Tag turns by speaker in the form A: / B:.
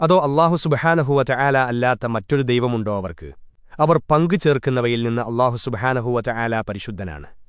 A: അതോ അള്ളാഹു സുബഹാനഹുവറ്റ ആല അല്ലാത്ത മറ്റൊരു ദൈവമുണ്ടോ അവർക്ക്? അവർ പങ്കു ചേർക്കുന്നവയിൽ നിന്ന് അള്ളാഹു സുബഹാനഹുവറ്റ ആല പരിശുദ്ധനാണ്.